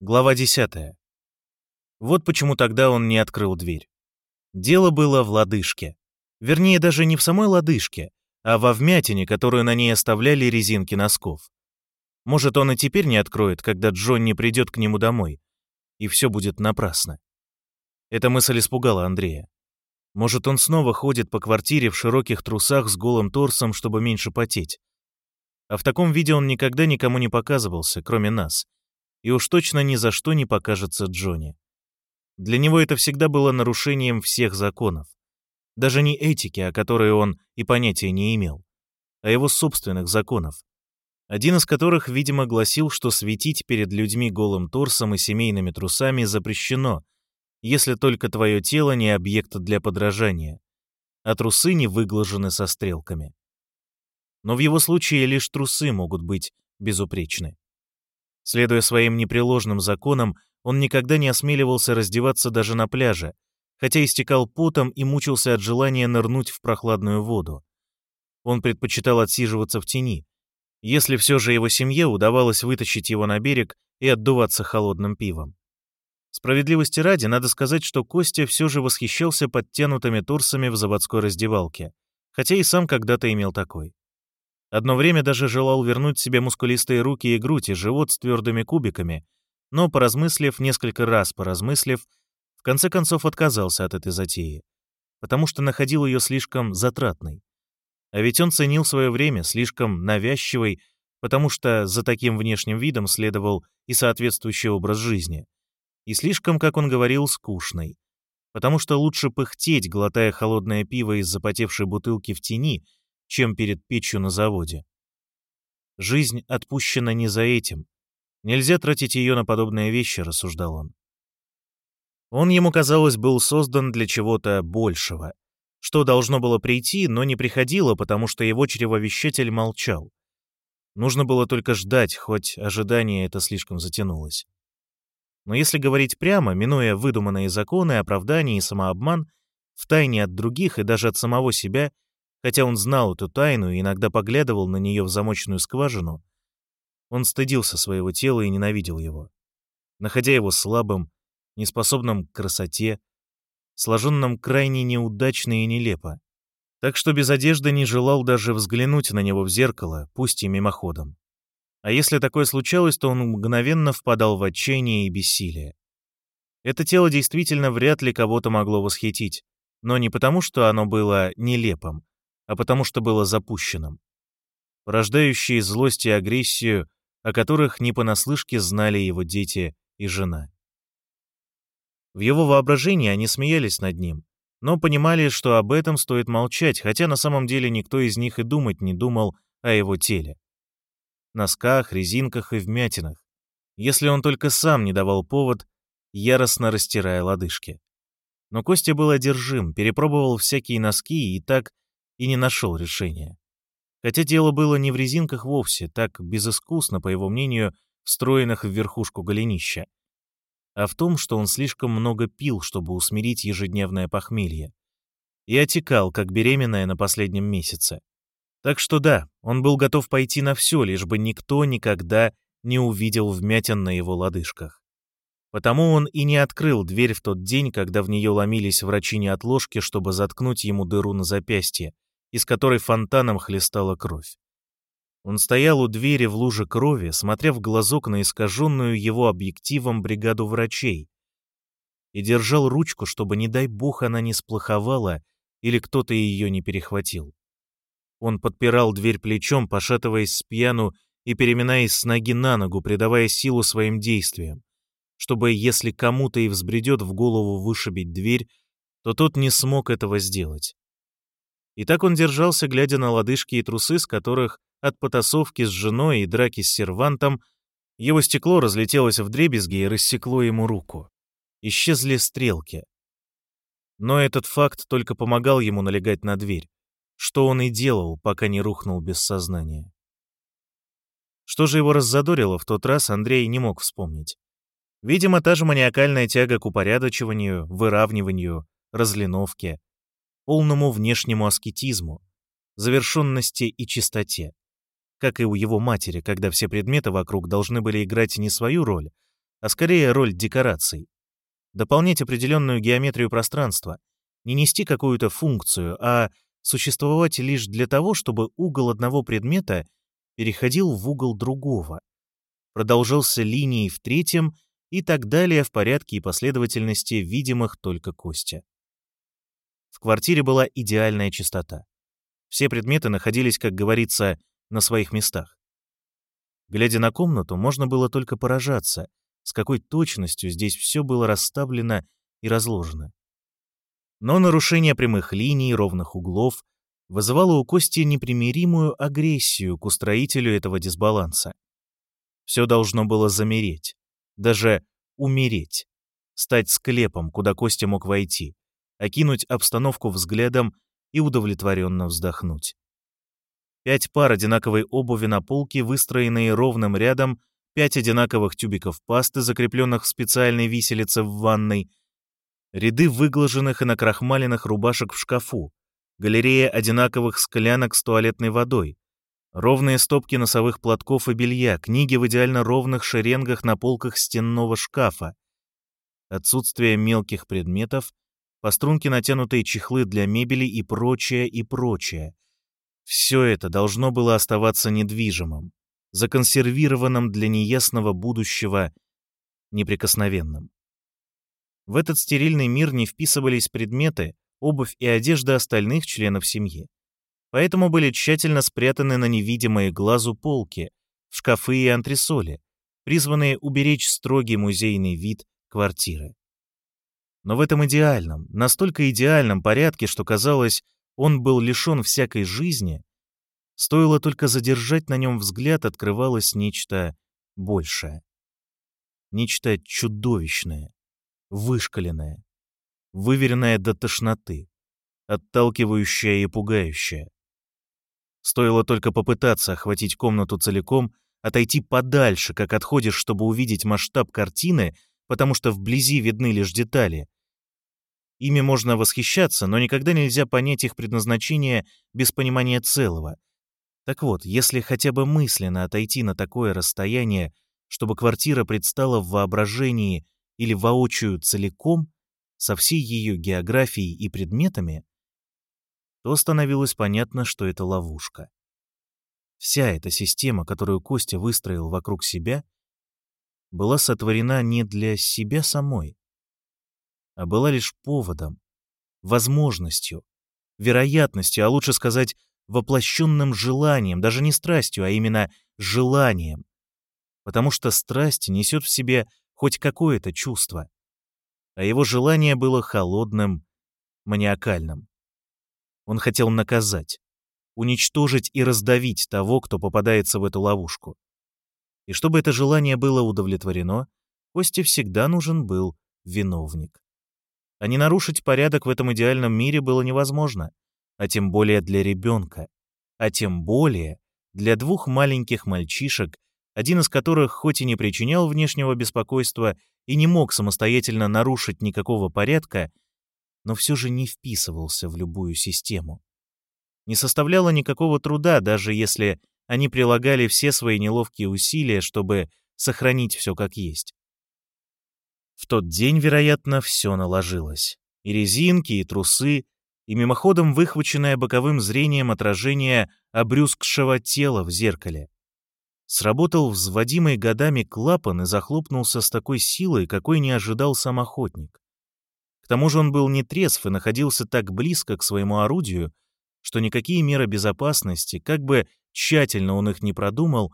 Глава 10. Вот почему тогда он не открыл дверь. Дело было в лодыжке. Вернее, даже не в самой лодыжке, а во вмятине, которую на ней оставляли резинки носков. Может, он и теперь не откроет, когда Джон не придет к нему домой, и все будет напрасно. Эта мысль испугала Андрея. Может, он снова ходит по квартире в широких трусах с голым торсом, чтобы меньше потеть. А в таком виде он никогда никому не показывался, кроме нас, и уж точно ни за что не покажется Джонни. Для него это всегда было нарушением всех законов. Даже не этики, о которой он и понятия не имел, а его собственных законов. Один из которых, видимо, гласил, что светить перед людьми голым торсом и семейными трусами запрещено, если только твое тело не объект для подражания, а трусы не выглажены со стрелками. Но в его случае лишь трусы могут быть безупречны. Следуя своим непреложным законам, он никогда не осмеливался раздеваться даже на пляже, хотя истекал потом и мучился от желания нырнуть в прохладную воду. Он предпочитал отсиживаться в тени, если все же его семье удавалось вытащить его на берег и отдуваться холодным пивом. Справедливости ради, надо сказать, что Костя все же восхищался подтянутыми торсами в заводской раздевалке, хотя и сам когда-то имел такой. Одно время даже желал вернуть себе мускулистые руки и грудь и живот с твердыми кубиками, но, поразмыслив, несколько раз поразмыслив, в конце концов отказался от этой затеи, потому что находил ее слишком затратной. А ведь он ценил свое время слишком навязчивой, потому что за таким внешним видом следовал и соответствующий образ жизни, и слишком, как он говорил, скучной, потому что лучше пыхтеть, глотая холодное пиво из запотевшей бутылки в тени, чем перед печью на заводе. Жизнь отпущена не за этим. Нельзя тратить ее на подобные вещи, рассуждал он. Он, ему казалось, был создан для чего-то большего, что должно было прийти, но не приходило, потому что его чревовещатель молчал. Нужно было только ждать, хоть ожидание это слишком затянулось. Но если говорить прямо, минуя выдуманные законы, оправдания и самообман, втайне от других и даже от самого себя — Хотя он знал эту тайну и иногда поглядывал на нее в замочную скважину, он стыдился своего тела и ненавидел его. Находя его слабым, неспособным к красоте, сложенным крайне неудачно и нелепо. Так что без одежды не желал даже взглянуть на него в зеркало, пусть и мимоходом. А если такое случалось, то он мгновенно впадал в отчаяние и бессилие. Это тело действительно вряд ли кого-то могло восхитить, но не потому, что оно было нелепым, а потому что было запущенным. Порождающие злость и агрессию, о которых не понаслышке знали его дети и жена. В его воображении они смеялись над ним, но понимали, что об этом стоит молчать, хотя на самом деле никто из них и думать не думал о его теле. Носках, резинках и вмятинах, если он только сам не давал повод, яростно растирая лодыжки. Но Костя был одержим, перепробовал всякие носки и так и не нашел решения. Хотя дело было не в резинках вовсе, так безыскусно, по его мнению, встроенных в верхушку голенища, а в том, что он слишком много пил, чтобы усмирить ежедневное похмелье, и отекал, как беременная на последнем месяце. Так что да, он был готов пойти на все, лишь бы никто никогда не увидел вмятин на его лодыжках. Потому он и не открыл дверь в тот день, когда в нее ломились врачи неотложки, чтобы заткнуть ему дыру на запястье, из которой фонтаном хлестала кровь. Он стоял у двери в луже крови, смотря в глазок на искаженную его объективом бригаду врачей, и держал ручку, чтобы, не дай бог, она не сплоховала или кто-то ее не перехватил. Он подпирал дверь плечом, пошатываясь с пьяну и переминаясь с ноги на ногу, придавая силу своим действиям, чтобы, если кому-то и взбредет в голову вышибить дверь, то тот не смог этого сделать. И так он держался, глядя на лодыжки и трусы, с которых от потасовки с женой и драки с сервантом его стекло разлетелось в дребезги и рассекло ему руку. Исчезли стрелки. Но этот факт только помогал ему налегать на дверь, что он и делал, пока не рухнул без сознания. Что же его раззадорило в тот раз, Андрей не мог вспомнить. Видимо, та же маниакальная тяга к упорядочиванию, выравниванию, разлиновке, полному внешнему аскетизму, завершенности и чистоте. Как и у его матери, когда все предметы вокруг должны были играть не свою роль, а скорее роль декораций. Дополнять определенную геометрию пространства, не нести какую-то функцию, а существовать лишь для того, чтобы угол одного предмета переходил в угол другого, продолжался линией в третьем и так далее в порядке и последовательности видимых только Костя. В квартире была идеальная чистота. Все предметы находились, как говорится, на своих местах. Глядя на комнату, можно было только поражаться, с какой точностью здесь все было расставлено и разложено. Но нарушение прямых линий, ровных углов вызывало у Кости непримиримую агрессию к устроителю этого дисбаланса. Все должно было замереть, даже умереть, стать склепом, куда Костя мог войти, окинуть обстановку взглядом и удовлетворенно вздохнуть. Пять пар одинаковой обуви на полке, выстроенные ровным рядом, пять одинаковых тюбиков пасты, закрепленных в специальной виселице в ванной, ряды выглаженных и накрахмаленных рубашек в шкафу, галерея одинаковых склянок с туалетной водой, ровные стопки носовых платков и белья, книги в идеально ровных шеренгах на полках стенного шкафа, отсутствие мелких предметов, по струнке натянутые чехлы для мебели и прочее, и прочее — все это должно было оставаться недвижимым, законсервированным для неясного будущего, неприкосновенным. В этот стерильный мир не вписывались предметы, обувь и одежда остальных членов семьи. Поэтому были тщательно спрятаны на невидимые глазу полки, шкафы и антресоли, призванные уберечь строгий музейный вид квартиры. Но в этом идеальном, настолько идеальном порядке, что казалось, он был лишен всякой жизни, стоило только задержать на нем взгляд, открывалось нечто большее. Нечто чудовищное, вышкаленное, выверенное до тошноты, отталкивающее и пугающее. Стоило только попытаться охватить комнату целиком, отойти подальше, как отходишь, чтобы увидеть масштаб картины, потому что вблизи видны лишь детали, Ими можно восхищаться, но никогда нельзя понять их предназначение без понимания целого. Так вот, если хотя бы мысленно отойти на такое расстояние, чтобы квартира предстала в воображении или воочию целиком, со всей ее географией и предметами, то становилось понятно, что это ловушка. Вся эта система, которую Костя выстроил вокруг себя, была сотворена не для себя самой, а была лишь поводом, возможностью, вероятностью, а лучше сказать, воплощенным желанием, даже не страстью, а именно желанием. Потому что страсть несет в себе хоть какое-то чувство, а его желание было холодным, маниакальным. Он хотел наказать, уничтожить и раздавить того, кто попадается в эту ловушку. И чтобы это желание было удовлетворено, Косте всегда нужен был виновник а не нарушить порядок в этом идеальном мире было невозможно, а тем более для ребенка, а тем более для двух маленьких мальчишек, один из которых хоть и не причинял внешнего беспокойства и не мог самостоятельно нарушить никакого порядка, но все же не вписывался в любую систему. Не составляло никакого труда, даже если они прилагали все свои неловкие усилия, чтобы сохранить все как есть. В тот день, вероятно, все наложилось. И резинки, и трусы, и мимоходом выхваченное боковым зрением отражение обрюзгшего тела в зеркале. Сработал взводимый годами клапан и захлопнулся с такой силой, какой не ожидал сам охотник. К тому же он был не трезв и находился так близко к своему орудию, что никакие меры безопасности, как бы тщательно он их не продумал,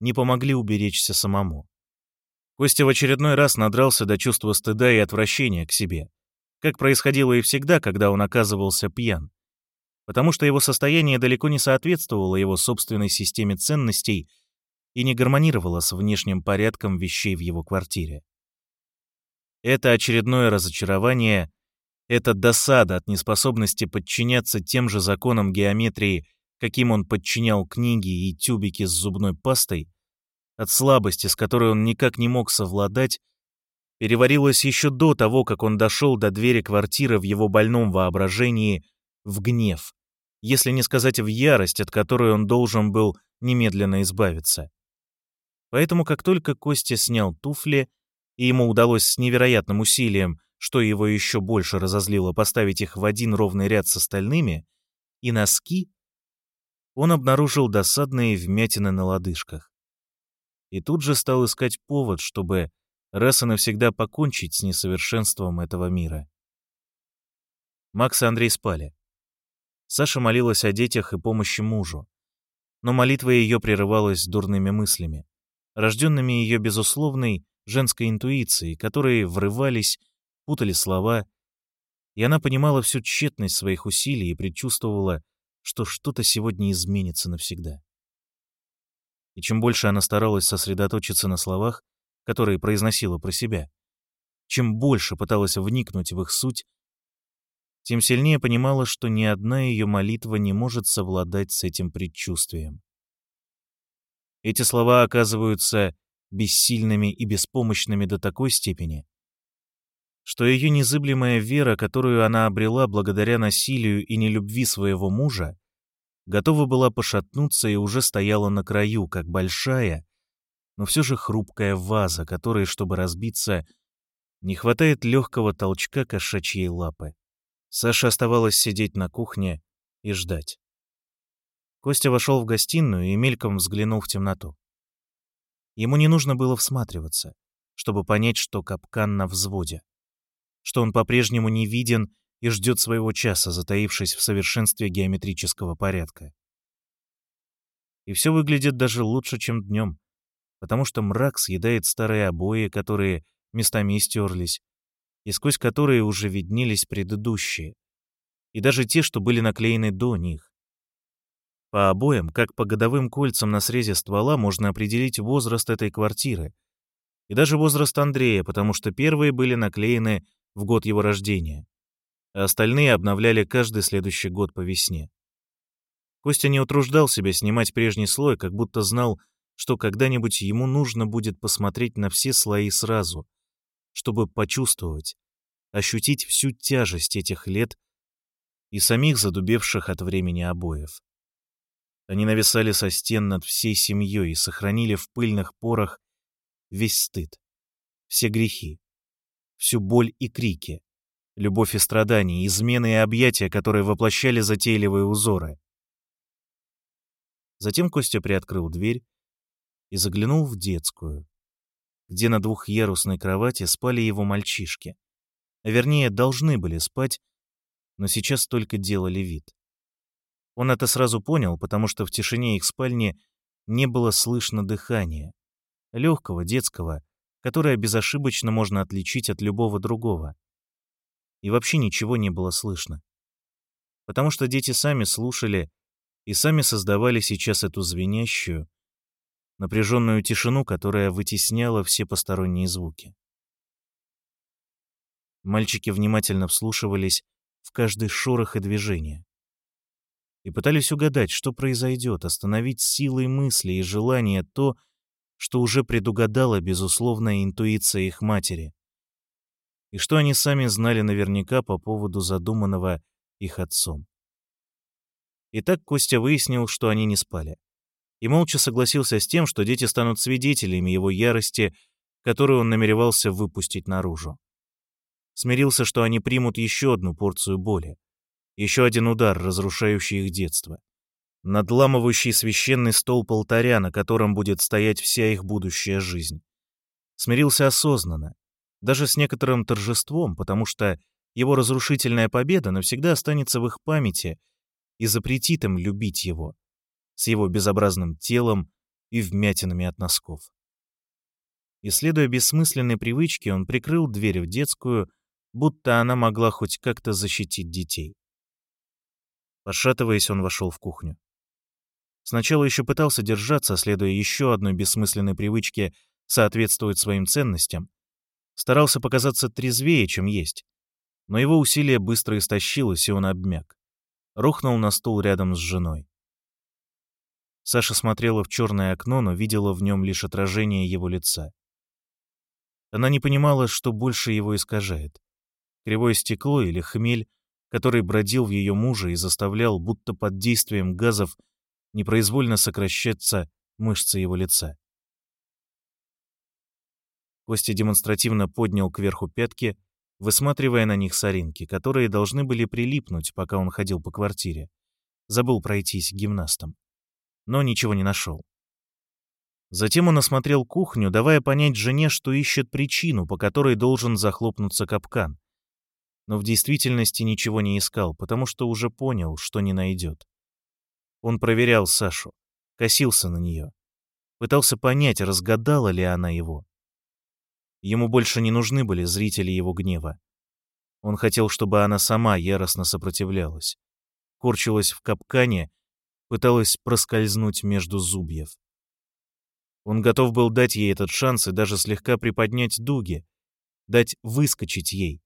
не помогли уберечься самому. Костя в очередной раз надрался до чувства стыда и отвращения к себе, как происходило и всегда, когда он оказывался пьян, потому что его состояние далеко не соответствовало его собственной системе ценностей и не гармонировало с внешним порядком вещей в его квартире. Это очередное разочарование, это досада от неспособности подчиняться тем же законам геометрии, каким он подчинял книги и тюбики с зубной пастой, от слабости, с которой он никак не мог совладать, переварилось еще до того, как он дошел до двери квартиры в его больном воображении в гнев, если не сказать в ярость, от которой он должен был немедленно избавиться. Поэтому, как только Костя снял туфли, и ему удалось с невероятным усилием, что его еще больше разозлило, поставить их в один ровный ряд с остальными, и носки, он обнаружил досадные вмятины на лодыжках. И тут же стал искать повод, чтобы раз и навсегда покончить с несовершенством этого мира. Макс и Андрей спали. Саша молилась о детях и помощи мужу. Но молитва ее прерывалась дурными мыслями, рожденными ее безусловной женской интуицией, которые врывались, путали слова, и она понимала всю тщетность своих усилий и предчувствовала, что что-то сегодня изменится навсегда. И чем больше она старалась сосредоточиться на словах, которые произносила про себя, чем больше пыталась вникнуть в их суть, тем сильнее понимала, что ни одна ее молитва не может совладать с этим предчувствием. Эти слова оказываются бессильными и беспомощными до такой степени, что ее незыблемая вера, которую она обрела благодаря насилию и нелюбви своего мужа, готова была пошатнуться и уже стояла на краю, как большая, но все же хрупкая ваза, которой, чтобы разбиться, не хватает легкого толчка кошачьей лапы. Саша оставалась сидеть на кухне и ждать. Костя вошел в гостиную и мельком взглянул в темноту. Ему не нужно было всматриваться, чтобы понять, что капкан на взводе, что он по-прежнему не виден и ждет своего часа, затаившись в совершенстве геометрического порядка. И все выглядит даже лучше, чем днем, потому что мрак съедает старые обои, которые местами истерлись, и сквозь которые уже виднелись предыдущие, и даже те, что были наклеены до них. По обоям, как по годовым кольцам на срезе ствола, можно определить возраст этой квартиры, и даже возраст Андрея, потому что первые были наклеены в год его рождения, а остальные обновляли каждый следующий год по весне. Костя не утруждал себя снимать прежний слой, как будто знал, что когда-нибудь ему нужно будет посмотреть на все слои сразу, чтобы почувствовать, ощутить всю тяжесть этих лет и самих задубевших от времени обоев. Они нависали со стен над всей семьей и сохранили в пыльных порах весь стыд, все грехи, всю боль и крики, любовь и страдания, измены и объятия, которые воплощали затейливые узоры. Затем Костя приоткрыл дверь и заглянул в детскую, где на двухъярусной кровати спали его мальчишки. А вернее, должны были спать, но сейчас только делали вид. Он это сразу понял, потому что в тишине их спальни не было слышно дыхания, легкого, детского, которое безошибочно можно отличить от любого другого. И вообще ничего не было слышно. Потому что дети сами слушали и сами создавали сейчас эту звенящую, напряженную тишину, которая вытесняла все посторонние звуки. Мальчики внимательно вслушивались в каждый шорох и движение. И пытались угадать, что произойдет, остановить силой мысли и желания то, что уже предугадала безусловная интуиция их матери, и что они сами знали наверняка по поводу задуманного их отцом. Итак, Костя выяснил, что они не спали и молча согласился с тем, что дети станут свидетелями его ярости, которую он намеревался выпустить наружу. Смирился, что они примут еще одну порцию боли, еще один удар, разрушающий их детство, надламывающий священный стол алтаря, на котором будет стоять вся их будущая жизнь. Смирился осознанно, даже с некоторым торжеством, потому что его разрушительная победа навсегда останется в их памяти и запретит им любить его, с его безобразным телом и вмятинами от носков. Исследуя бессмысленной привычки, он прикрыл дверь в детскую, будто она могла хоть как-то защитить детей. Пошатываясь, он вошел в кухню. Сначала еще пытался держаться, следуя еще одной бессмысленной привычке соответствовать своим ценностям. Старался показаться трезвее, чем есть. Но его усилие быстро истощилось, и он обмяк. Рухнул на стул рядом с женой. Саша смотрела в черное окно, но видела в нем лишь отражение его лица. Она не понимала, что больше его искажает. Кривое стекло или хмель, который бродил в ее муже и заставлял, будто под действием газов, непроизвольно сокращаться мышцы его лица. Костя демонстративно поднял кверху пятки, высматривая на них соринки, которые должны были прилипнуть, пока он ходил по квартире. Забыл пройтись гимнастом. Но ничего не нашел. Затем он осмотрел кухню, давая понять жене, что ищет причину, по которой должен захлопнуться капкан. Но в действительности ничего не искал, потому что уже понял, что не найдет. Он проверял Сашу, косился на нее. Пытался понять, разгадала ли она его. Ему больше не нужны были зрители его гнева. Он хотел, чтобы она сама яростно сопротивлялась. Корчилась в капкане, пыталась проскользнуть между зубьев. Он готов был дать ей этот шанс и даже слегка приподнять дуги, дать выскочить ей,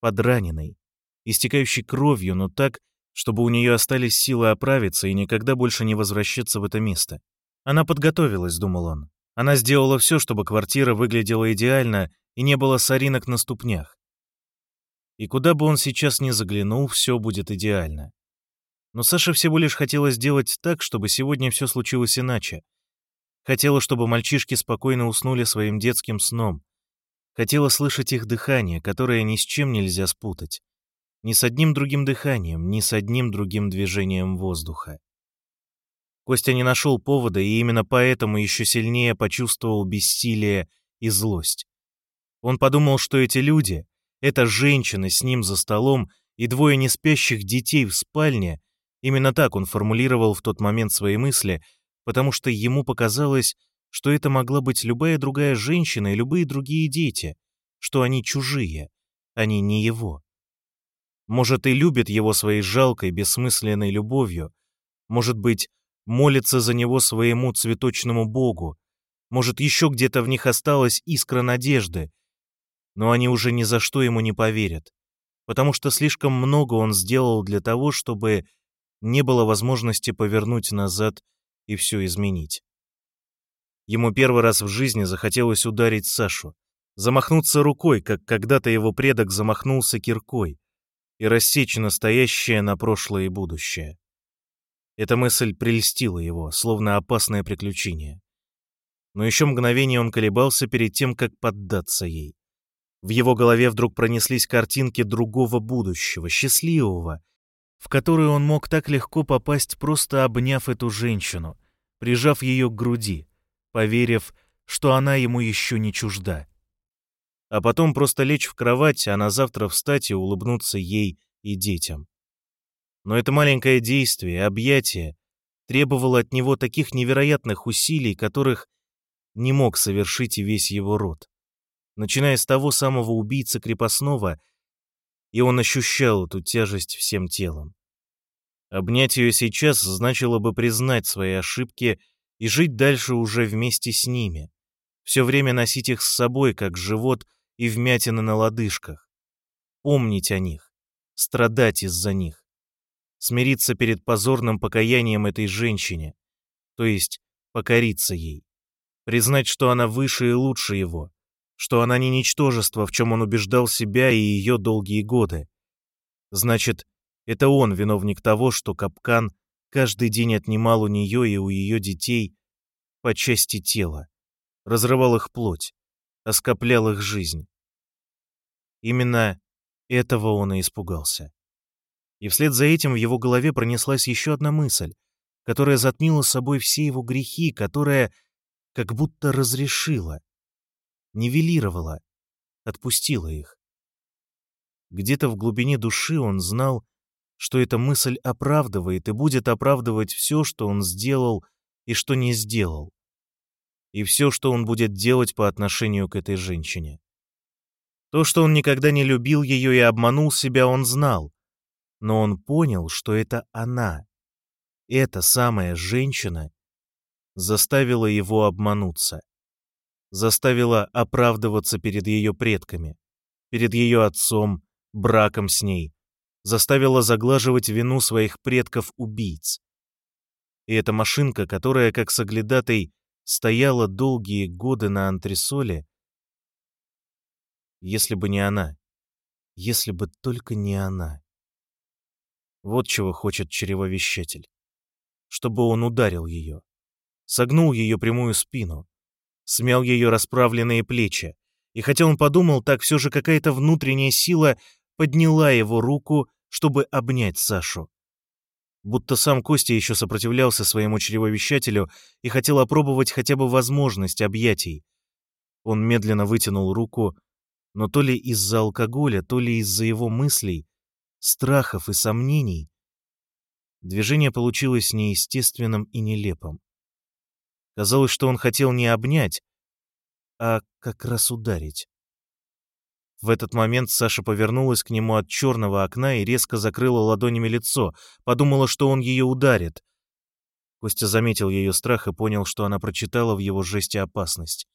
подраненной, истекающей кровью, но так, чтобы у нее остались силы оправиться и никогда больше не возвращаться в это место. Она подготовилась, думал он. Она сделала все, чтобы квартира выглядела идеально и не было соринок на ступнях. И куда бы он сейчас ни заглянул, все будет идеально. Но Саше всего лишь хотела сделать так, чтобы сегодня все случилось иначе. Хотела, чтобы мальчишки спокойно уснули своим детским сном. Хотела слышать их дыхание, которое ни с чем нельзя спутать. Ни с одним другим дыханием, ни с одним другим движением воздуха. Костя не нашел повода, и именно поэтому еще сильнее почувствовал бессилие и злость. Он подумал, что эти люди, эта женщина с ним за столом и двое неспящих детей в спальне, именно так он формулировал в тот момент свои мысли, потому что ему показалось, что это могла быть любая другая женщина и любые другие дети, что они чужие, они не его. Может, и любит его своей жалкой, бессмысленной любовью, может быть, молится за него своему цветочному богу, может, еще где-то в них осталась искра надежды, но они уже ни за что ему не поверят, потому что слишком много он сделал для того, чтобы не было возможности повернуть назад и все изменить. Ему первый раз в жизни захотелось ударить Сашу, замахнуться рукой, как когда-то его предок замахнулся киркой, и рассечь настоящее на прошлое и будущее. Эта мысль прельстила его, словно опасное приключение. Но еще мгновение он колебался перед тем, как поддаться ей. В его голове вдруг пронеслись картинки другого будущего, счастливого, в который он мог так легко попасть, просто обняв эту женщину, прижав ее к груди, поверив, что она ему еще не чужда. А потом просто лечь в кровать, а на завтра встать и улыбнуться ей и детям. Но это маленькое действие, объятие, требовало от него таких невероятных усилий, которых не мог совершить и весь его род. Начиная с того самого убийцы крепостного, и он ощущал эту тяжесть всем телом. Обнять ее сейчас значило бы признать свои ошибки и жить дальше уже вместе с ними. Все время носить их с собой, как живот и вмятины на лодыжках. Помнить о них, страдать из-за них. Смириться перед позорным покаянием этой женщине, то есть покориться ей. Признать, что она выше и лучше его, что она не ничтожество, в чем он убеждал себя и ее долгие годы. Значит, это он виновник того, что капкан каждый день отнимал у нее и у ее детей по части тела, разрывал их плоть, оскоплял их жизнь. Именно этого он и испугался. И вслед за этим в его голове пронеслась еще одна мысль, которая затмила собой все его грехи, которая как будто разрешила, нивелировала, отпустила их. Где-то в глубине души он знал, что эта мысль оправдывает и будет оправдывать все, что он сделал и что не сделал, и все, что он будет делать по отношению к этой женщине. То, что он никогда не любил ее и обманул себя, он знал, но он понял, что это она, эта самая женщина, заставила его обмануться, заставила оправдываться перед ее предками, перед ее отцом, браком с ней, заставила заглаживать вину своих предков-убийц. И эта машинка, которая, как соглядатой, стояла долгие годы на антресоле, если бы не она, если бы только не она. Вот чего хочет чревовещатель. Чтобы он ударил ее, согнул ее прямую спину, смял ее расправленные плечи, И хотя он подумал так, все же какая-то внутренняя сила подняла его руку, чтобы обнять Сашу. Будто сам Костя еще сопротивлялся своему чревовещателю и хотел опробовать хотя бы возможность объятий. Он медленно вытянул руку, но то ли из-за алкоголя, то ли из-за его мыслей, страхов и сомнений, движение получилось неестественным и нелепым. Казалось, что он хотел не обнять, а как раз ударить. В этот момент Саша повернулась к нему от черного окна и резко закрыла ладонями лицо, подумала, что он ее ударит. Костя заметил ее страх и понял, что она прочитала в его жесте опасность.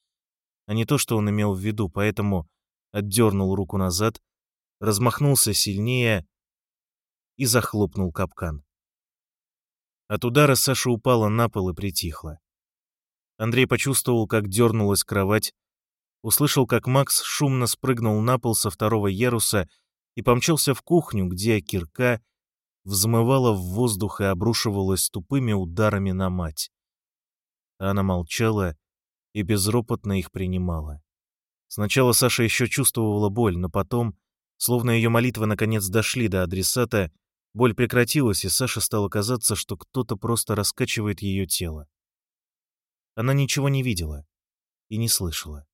А не то, что он имел в виду, поэтому отдернул руку назад, размахнулся сильнее и захлопнул капкан. От удара Саша упала на пол и притихла. Андрей почувствовал, как дернулась кровать, услышал, как Макс шумно спрыгнул на пол со второго яруса и помчался в кухню, где кирка взмывала в воздух и обрушивалась тупыми ударами на мать. Она молчала и безропотно их принимала. Сначала Саша еще чувствовала боль, но потом, словно ее молитвы наконец дошли до адресата, боль прекратилась, и Саше стало казаться, что кто-то просто раскачивает ее тело. Она ничего не видела и не слышала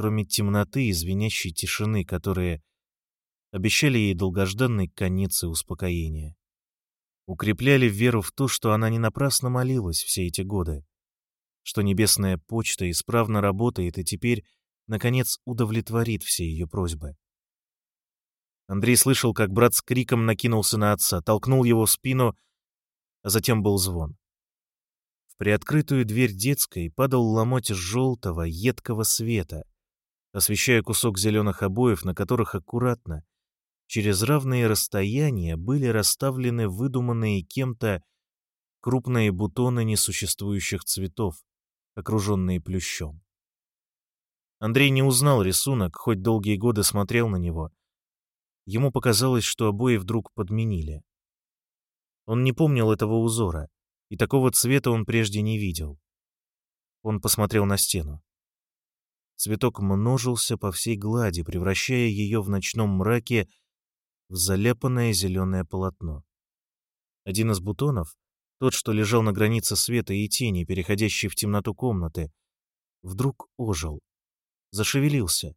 кроме темноты и звенящей тишины, которые обещали ей долгожданный конец и успокоение. Укрепляли веру в то, что она не напрасно молилась все эти годы, что небесная почта исправно работает и теперь, наконец, удовлетворит все ее просьбы. Андрей слышал, как брат с криком накинулся на отца, толкнул его в спину, а затем был звон. В приоткрытую дверь детской падал ломоть желтого, едкого света, освещая кусок зеленых обоев, на которых аккуратно, через равные расстояния были расставлены выдуманные кем-то крупные бутоны несуществующих цветов, окруженные плющом. Андрей не узнал рисунок, хоть долгие годы смотрел на него. Ему показалось, что обои вдруг подменили. Он не помнил этого узора, и такого цвета он прежде не видел. Он посмотрел на стену. Цветок множился по всей глади, превращая ее в ночном мраке в заляпанное зеленое полотно. Один из бутонов, тот, что лежал на границе света и тени, переходящий в темноту комнаты, вдруг ожил, зашевелился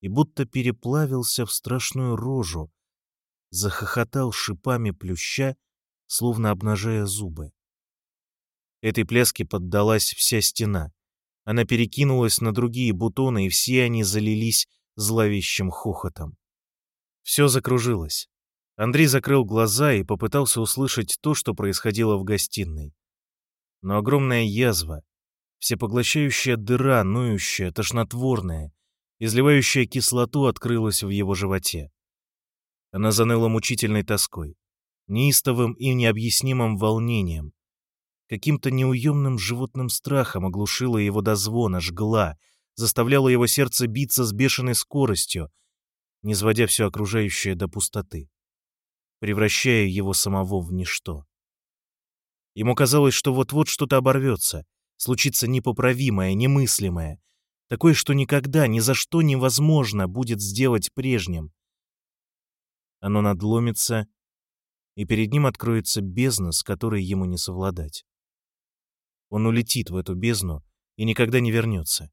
и будто переплавился в страшную рожу, захохотал шипами плюща, словно обнажая зубы. Этой пляске поддалась вся стена. Она перекинулась на другие бутоны, и все они залились зловещим хохотом. Все закружилось. Андрей закрыл глаза и попытался услышать то, что происходило в гостиной. Но огромная язва, всепоглощающая дыра, ноющая, тошнотворная, изливающая кислоту, открылась в его животе. Она заныла мучительной тоской, неистовым и необъяснимым волнением, каким-то неуемным животным страхом оглушила его до звона, жгла, заставляла его сердце биться с бешеной скоростью, не сводя все окружающее до пустоты, превращая его самого в ничто. Ему казалось, что вот-вот что-то оборвется, случится непоправимое, немыслимое, такое, что никогда, ни за что невозможно будет сделать прежним. Оно надломится, и перед ним откроется бездна, с которой ему не совладать. Он улетит в эту бездну и никогда не вернется.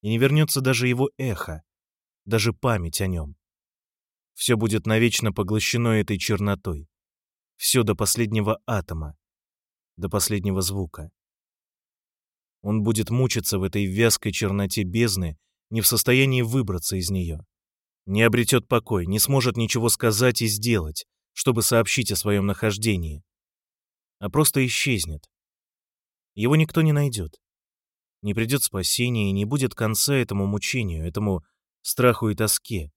И не вернется даже его эхо, даже память о нем. Все будет навечно поглощено этой чернотой. Все до последнего атома, до последнего звука. Он будет мучиться в этой вязкой черноте бездны, не в состоянии выбраться из нее. Не обретет покой, не сможет ничего сказать и сделать, чтобы сообщить о своем нахождении, а просто исчезнет, его никто не найдет. Не придет спасения и не будет конца этому мучению, этому страху и тоске.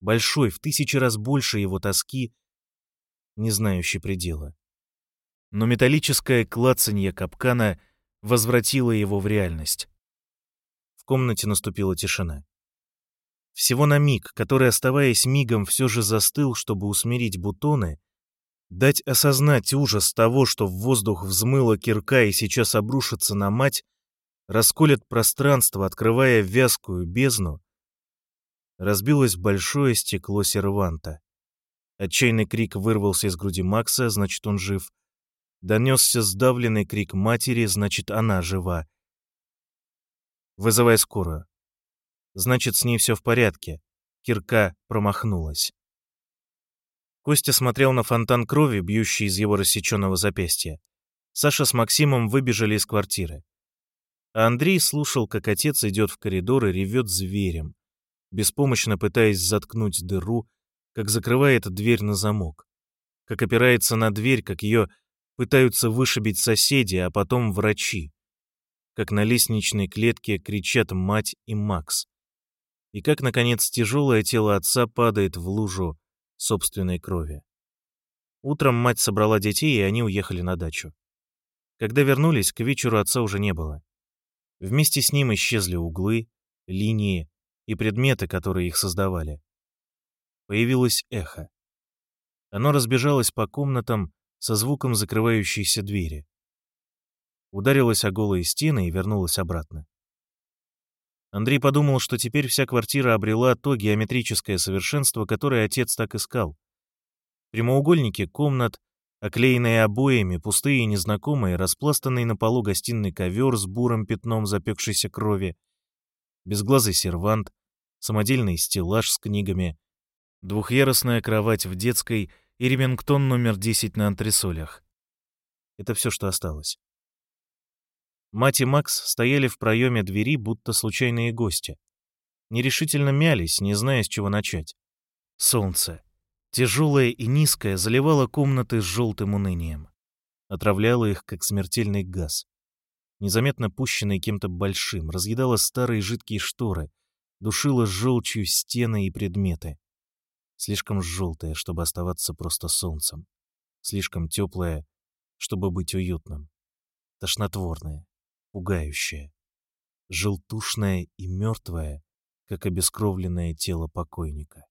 Большой, в тысячи раз больше его тоски, не знающий предела. Но металлическое клацанье капкана возвратило его в реальность. В комнате наступила тишина. Всего на миг, который, оставаясь мигом, все же застыл, чтобы усмирить бутоны, Дать осознать ужас того, что в воздух взмыла кирка и сейчас обрушится на мать, расколет пространство, открывая вязкую бездну, разбилось большое стекло серванта. Отчаянный крик вырвался из груди Макса, значит, он жив. Донесся сдавленный крик матери, значит, она жива. Вызывай скорую. Значит, с ней все в порядке. Кирка промахнулась. Костя смотрел на фонтан крови, бьющий из его рассеченного запястья. Саша с Максимом выбежали из квартиры. А Андрей слушал, как отец идет в коридор и ревет зверем, беспомощно пытаясь заткнуть дыру, как закрывает дверь на замок, как опирается на дверь, как ее пытаются вышибить соседи, а потом врачи, как на лестничной клетке кричат мать и Макс, и как, наконец, тяжелое тело отца падает в лужу собственной крови. Утром мать собрала детей, и они уехали на дачу. Когда вернулись, к вечеру отца уже не было. Вместе с ним исчезли углы, линии и предметы, которые их создавали. Появилось эхо. Оно разбежалось по комнатам со звуком закрывающейся двери. Ударилось о голые стены и вернулось обратно. Андрей подумал, что теперь вся квартира обрела то геометрическое совершенство, которое отец так искал. Прямоугольники комнат, оклеенные обоями, пустые и незнакомые, распластанный на полу гостиный ковер с бурым пятном запекшейся крови, безглазый сервант, самодельный стеллаж с книгами, двухъярусная кровать в детской и ремингтон номер 10 на антресолях. Это все, что осталось. Мать и Макс стояли в проеме двери, будто случайные гости. Нерешительно мялись, не зная, с чего начать. Солнце, тяжелое и низкое, заливало комнаты с желтым унынием. Отравляло их, как смертельный газ незаметно пущенной кем-то большим, разъедала старые жидкие шторы, душила желчью стены и предметы. Слишком желтое, чтобы оставаться просто солнцем. Слишком теплое, чтобы быть уютным. Тошнотворное, пугающее. Желтушное и мертвое, как обескровленное тело покойника.